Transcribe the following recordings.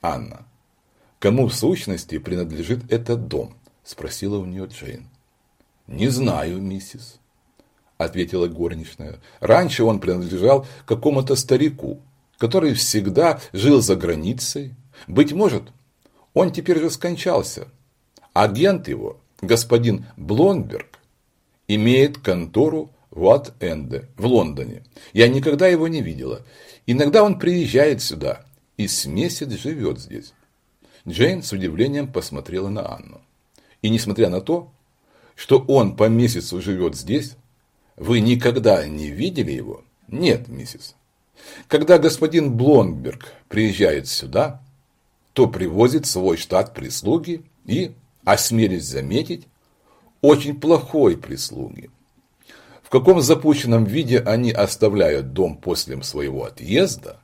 Анна, кому в сущности принадлежит этот дом? Спросила у нее Джейн. Не знаю, миссис, ответила горничная. Раньше он принадлежал какому-то старику, который всегда жил за границей. Быть может, он теперь же скончался. Агент его, господин Блонберг, имеет контору в Уат-Энде в Лондоне. Я никогда его не видела. Иногда он приезжает сюда и с месяц живет здесь. Джейн с удивлением посмотрела на Анну. И несмотря на то, что он по месяцу живет здесь, вы никогда не видели его? Нет, миссис. Когда господин Блонберг приезжает сюда, то привозит свой штат прислуги и, осмелюсь заметить, очень плохой прислуги. В каком запущенном виде они оставляют дом после своего отъезда,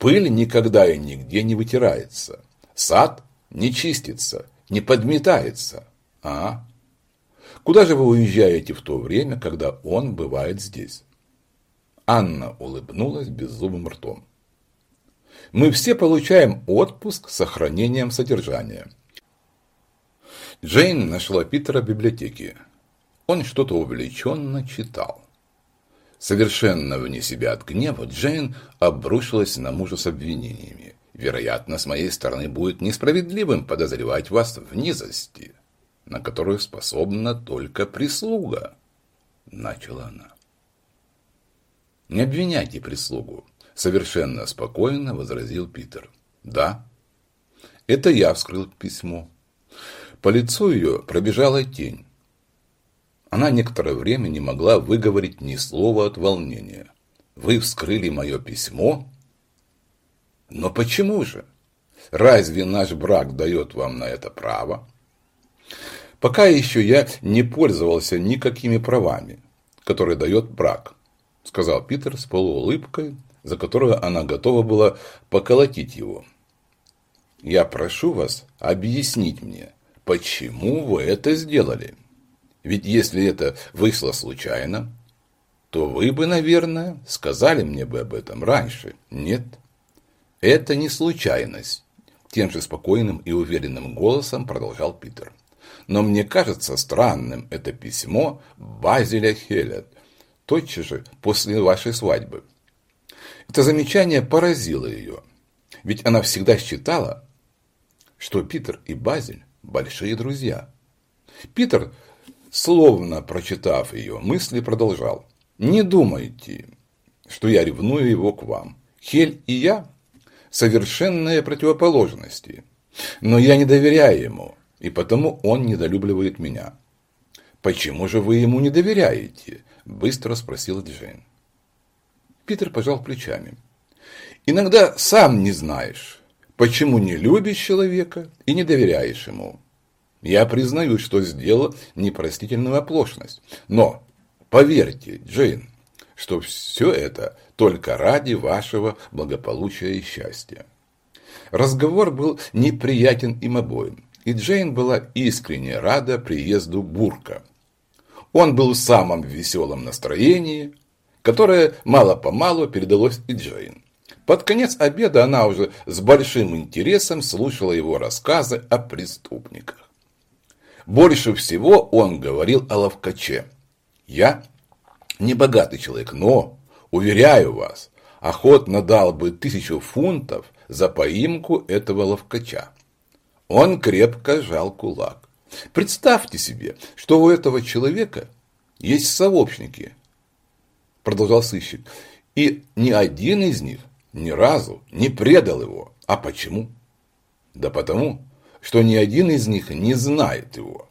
пыль никогда и нигде не вытирается, сад не чистится, не подметается. А? Куда же вы уезжаете в то время, когда он бывает здесь? Анна улыбнулась беззубым ртом. Мы все получаем отпуск с сохранением содержания. Джейн нашла Питера в библиотеке. Он что-то увлеченно читал. Совершенно вне себя от гнева, Джейн обрушилась на мужа с обвинениями. Вероятно, с моей стороны будет несправедливым подозревать вас в низости, на которую способна только прислуга, начала она. Не обвиняйте прислугу, совершенно спокойно возразил Питер. Да, это я вскрыл письмо. По лицу ее пробежала тень. Она некоторое время не могла выговорить ни слова от волнения. «Вы вскрыли мое письмо?» «Но почему же? Разве наш брак дает вам на это право?» «Пока еще я не пользовался никакими правами, которые дает брак», сказал Питер с полуулыбкой, за которую она готова была поколотить его. «Я прошу вас объяснить мне, почему вы это сделали?» Ведь если это вышло случайно, то вы бы, наверное, сказали мне бы об этом раньше. Нет, это не случайность. Тем же спокойным и уверенным голосом продолжал Питер. Но мне кажется странным это письмо Базиля Хелет, тотчас же после вашей свадьбы. Это замечание поразило ее, ведь она всегда считала, что Питер и Базиль – большие друзья. Питер словно прочитав ее мысли, продолжал. «Не думайте, что я ревную его к вам. Хель и я – совершенные противоположности. Но я не доверяю ему, и потому он недолюбливает меня». «Почему же вы ему не доверяете?» – быстро спросил Джейн. Питер пожал плечами. «Иногда сам не знаешь, почему не любишь человека и не доверяешь ему. Я признаю, что сделал непростительную оплошность. Но поверьте, Джейн, что все это только ради вашего благополучия и счастья. Разговор был неприятен им обоим, и Джейн была искренне рада приезду Бурка. Он был в самом веселом настроении, которое мало-помалу передалось и Джейн. Под конец обеда она уже с большим интересом слушала его рассказы о преступниках. Больше всего он говорил о ловкаче. Я не богатый человек, но, уверяю вас, охотно дал бы тысячу фунтов за поимку этого ловкача. Он крепко жал кулак. Представьте себе, что у этого человека есть сообщники, продолжал сыщик, и ни один из них ни разу не предал его. А почему? Да потому, что ни один из них не знает его.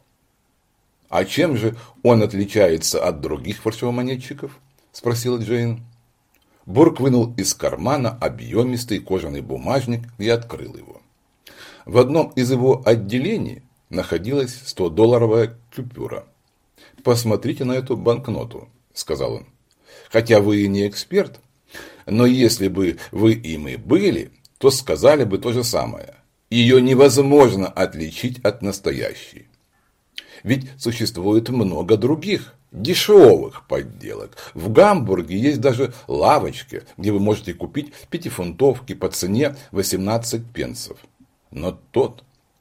«А чем же он отличается от других фальшивомонетчиков?» – спросила Джейн. Бурк вынул из кармана объемистый кожаный бумажник и открыл его. В одном из его отделений находилась 100-долларовая купюра. «Посмотрите на эту банкноту», – сказал он. «Хотя вы и не эксперт, но если бы вы им и были, то сказали бы то же самое ее невозможно отличить от настоящей. Ведь существует много других дешевых подделок. В Гамбурге есть даже лавочки, где вы можете купить пятифунтовки по цене 18 пенсов. Но тот,